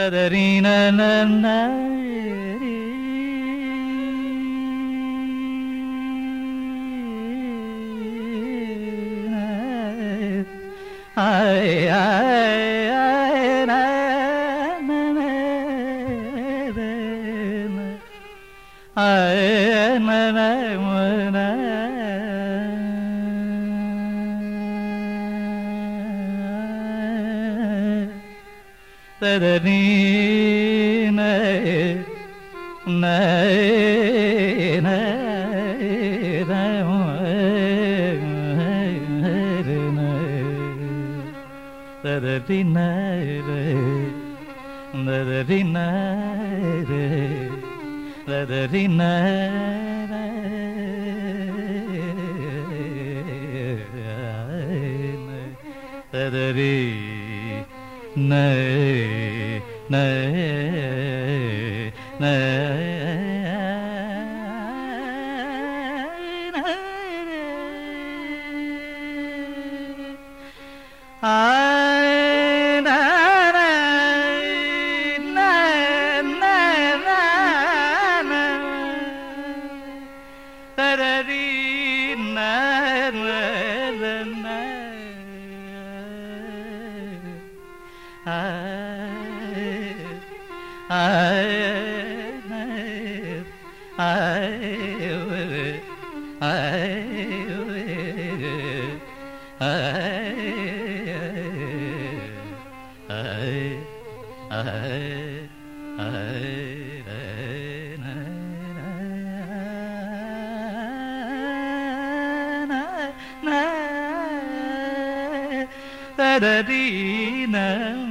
تدرين لنا nay nay nay 哎。da dee na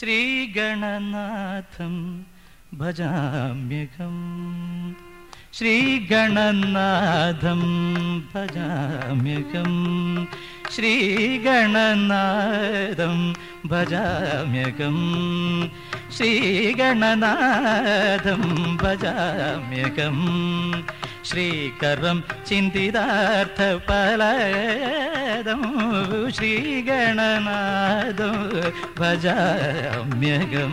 श्रीगणनाथं भजाम्यघम् श्रीगणनाथं भजाम्यघम् श्रीगणनादं भजाम्यकं श्रीगणनाथं भजाम्यकम् ശ്രീകരം ചിന്തിതാർത്ഥ പലയതം ശ്രീഗണനാദം ഭജമ്യകം.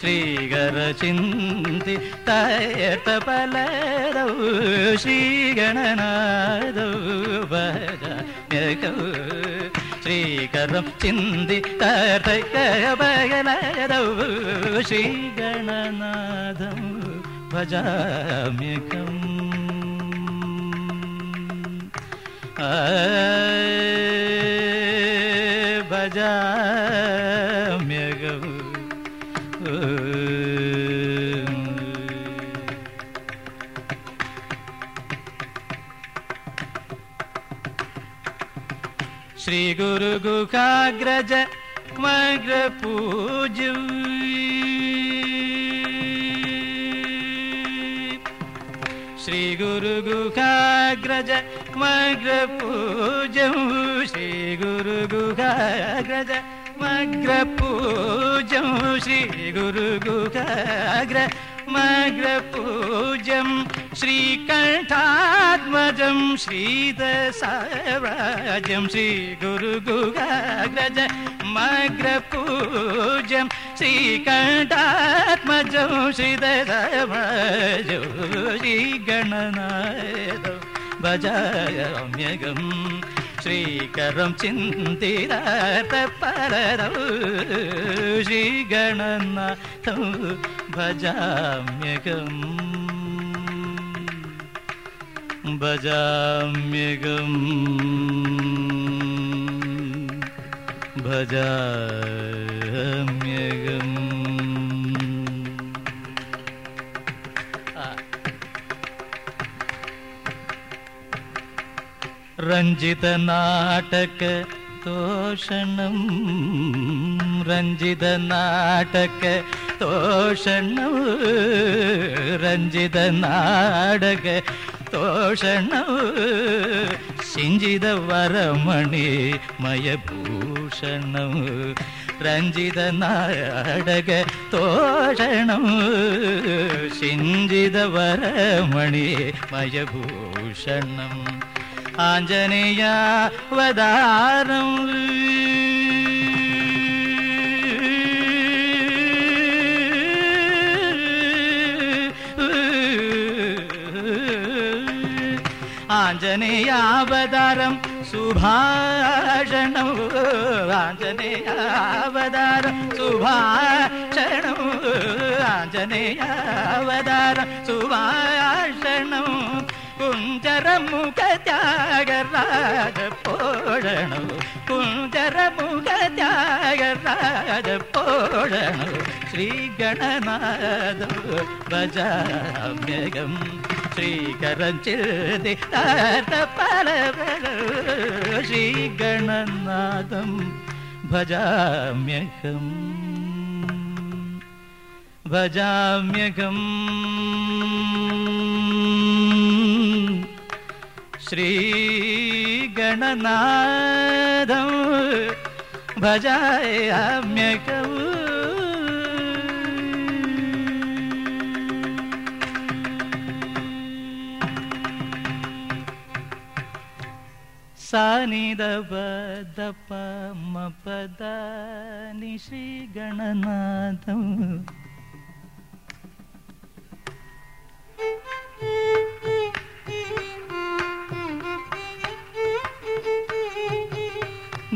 ശ്രീകര ചിന്തി തയർത്ത പലതൗ ശ്രീഗണനാദൗ ഭജാമ്യകം. ശ്രീകരം ചിന്തി തയർത്തകലയതൗ ശ്രീഗണനാദം ഭജമ്യകം. बजा मेघू श्री गुरु गुखाग्रज मग्र पूज श्री गुरु गुखाग्रज मग्र पूज्यं श्री गुरु गुखाग्रज मग्र पूज्य श्री गुरु गुखाग्र मग्र पूज्यं श्रीकण्ठ आत्मजं श्री दशाजं श्री मग्र पूज्यं श्रीकण्ठ आत्मज श्री भजाम्यगं श्रीकरं चिन्तिरातपरौ श्रीगणनाथं भजाम्यगम्। भजाम्यगम्। भजा ರಂಜಿತ ನಾಟಕ தோஷணம் ரஞ்சித நாடக தோஷணம் ரஞ்சித நாடக தோஷணம். சிஞ்சித வரமணி மயபூஷணம் ரஞ்சித நாடக தோஷணம். சிஞ்சித வரமணி மயபூஷணம். आञ्जनेया वदारम् आञ्जनेयावतारं सुभाषणौ आञ्जनेयावतारं सुभाषणौ आञ्जनेयावतारं सुभाषणौ കുഞ്ചരമുഖ ത്യാഗരാജ പോഴണു ശ്രീഗണനാഥ ഭജാമ്യകം ശ്രീകരം ചെതി ശ്രീഗണനാഥം ഭജാമ്യകം भजाम्यघम् श्रीगणनादं भजायाम्यकौ सानिदपदपमपदानि श्रीगणनादम्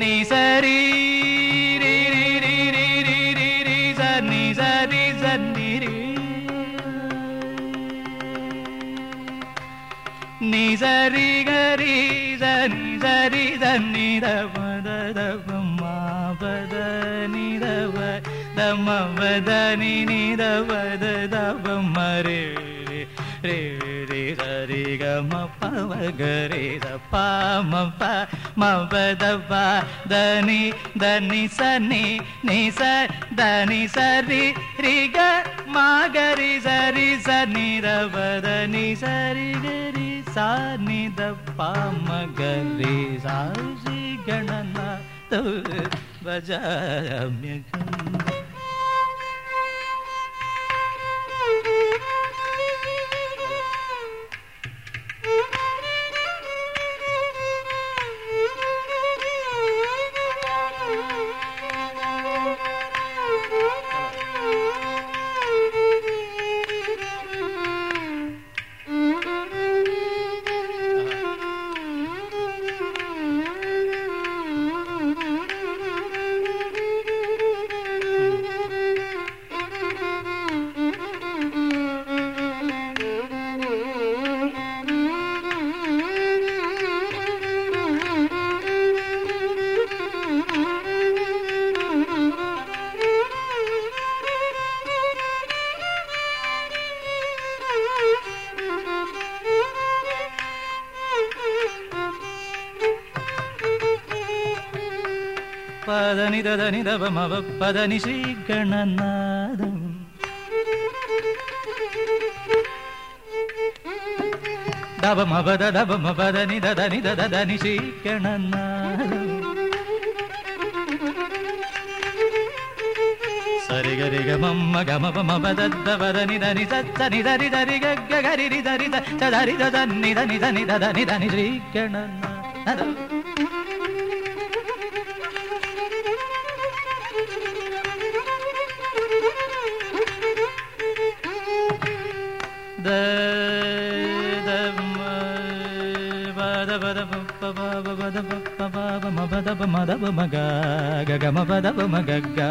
நீ சரி நீ சரி கரி சரி சரி தன்னித பத மா பத நிதவ தம பத நிதவத தவ மரே ரே ग म प म ग रे प म प म द प द नि द नि स नि नि स द नि स रि ग म ग रि स रि स नि द प द नि स रि ग रि सा नि द प म ग रि सा श्री गणना നിതനിതപമവപ്പതനിശീകണനാദം ദപമപദ ദപമപദ ba ba ba ba ba da ba da ba ga ga ga ma ba da ba ga ga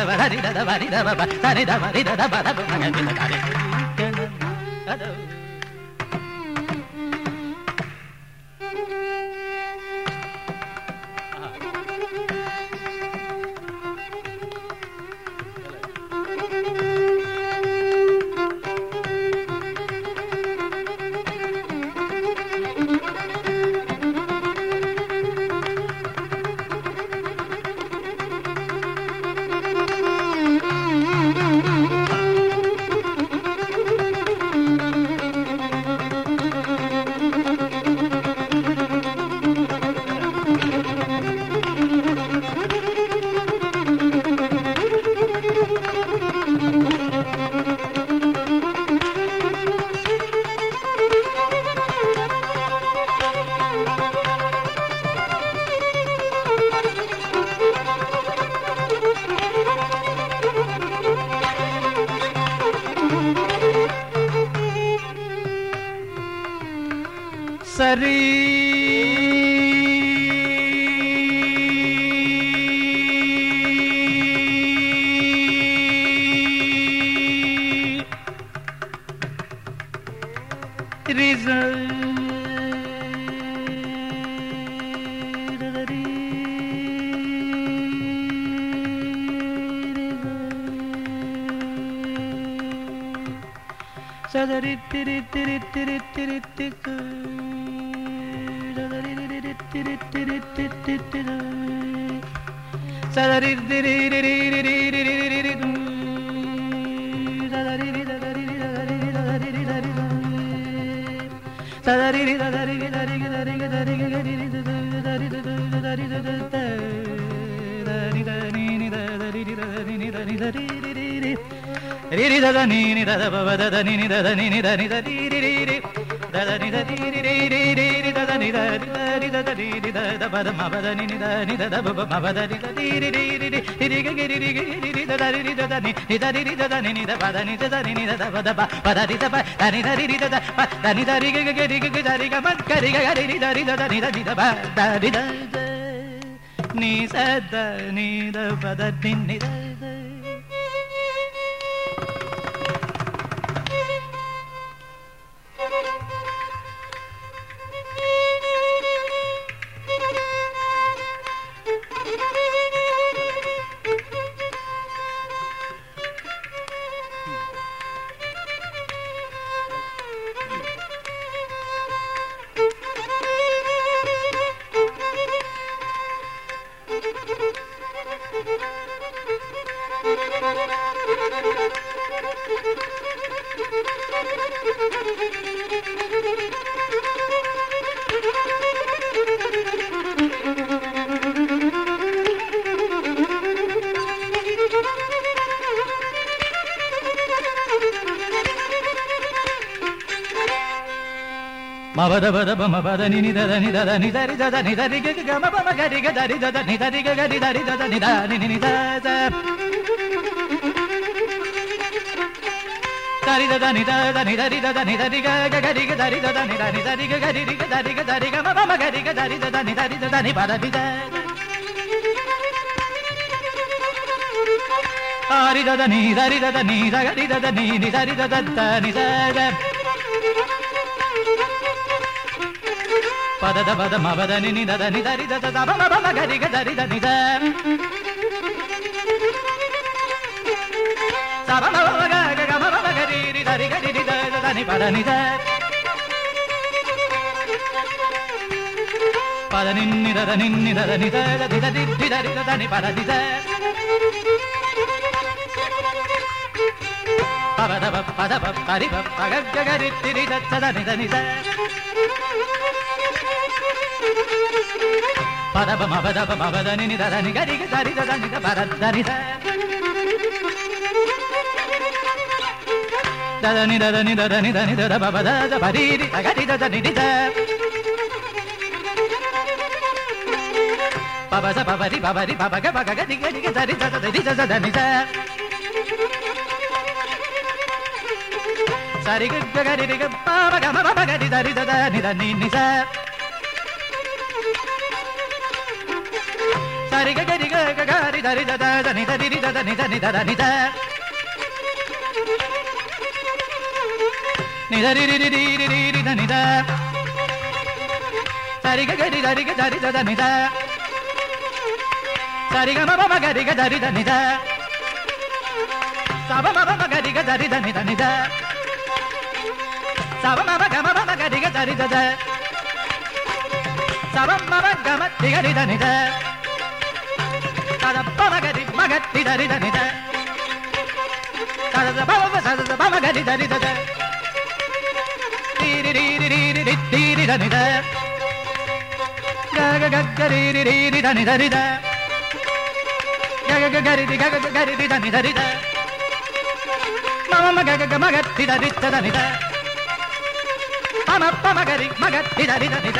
da ba da ba रिज़ल्ट sadari tiri tiri tiri tiri tik sadari tiri tiri tiri tiri tik sadari tiri tiri tiri tiri tiri ರಿರಿದದ ನೀನಿದದ ಬವದದ ನಿನಿದದ ನಿನಿದ ನಿದ ರೀರಿ நீ சத நீத பத நின்னித మబద బద బమ బద ని ని దద ని దద ని దరి దద ని దరి గ గ మ బమ గరి గ దరి దద ని దరి గ గ ని దరి దద ని ద ని ని ద ద దరి దద ని దద ని దరి దద ని దరి గ గ గరి గ దరి దద ని దరి దరి గ గరి గ దరి గ దరి గ మ బమ గరి గ దరి దద ని దరి దద ని పద బి ద ఆరి దద ని దరి దద ని దగ ని దద ని ని దరి దద ద ని ద ద పదద పద మవద నిదద నిదరి దద దమ బమ గరి గరి ద నిద సమ మవ గ గ మవ గరి రి దరి గరి రి ద ద ని పద నిద పద నిన్నిదద నిన్నిదద నిద ద ది ద ది ద పద నిద పవదవ పదవ పరివ పగగరి తిరి సదని దని పదవ మవదవ మవదని నిదని గరి సరి దని పరదని దని దని దని దని దద బబద పరి గరి దని ద పబస పబరి పబరి పబగ పగ గది గడి సరి సదని సదని స సరిగరి గరి దరి దని దని సార్ సరిగ గరి గరి దరి దని దరి దని దని దని సార్ నిదరి నిద సరిగ గరి దరిగ దరి నిద సరిగ మమ గరిగ దరి నిద సభ మమ గరిగ దరి నిద నిద సవమవ గమ మమ గరిగ చరిత సవం మమ గమ దిగ నిద నిద తదప్పమ గరి మగత్తి దరిద నిద తదద భవ సదద భవ గరి దరిద తీరి రీరి రీరి రిత్తిరి దనిద గగ గగ్గరీరి రీరి దని దరిద గగ గరిది గగ గరిది దని దరిద మమ మగ గగ మగత్తి పమ పమగరి మగ నిద నిద నిద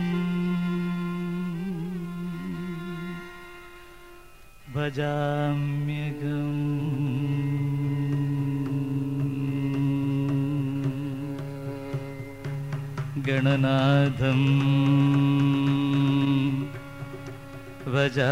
भजाम्यगम्। गणनाथम्। भजा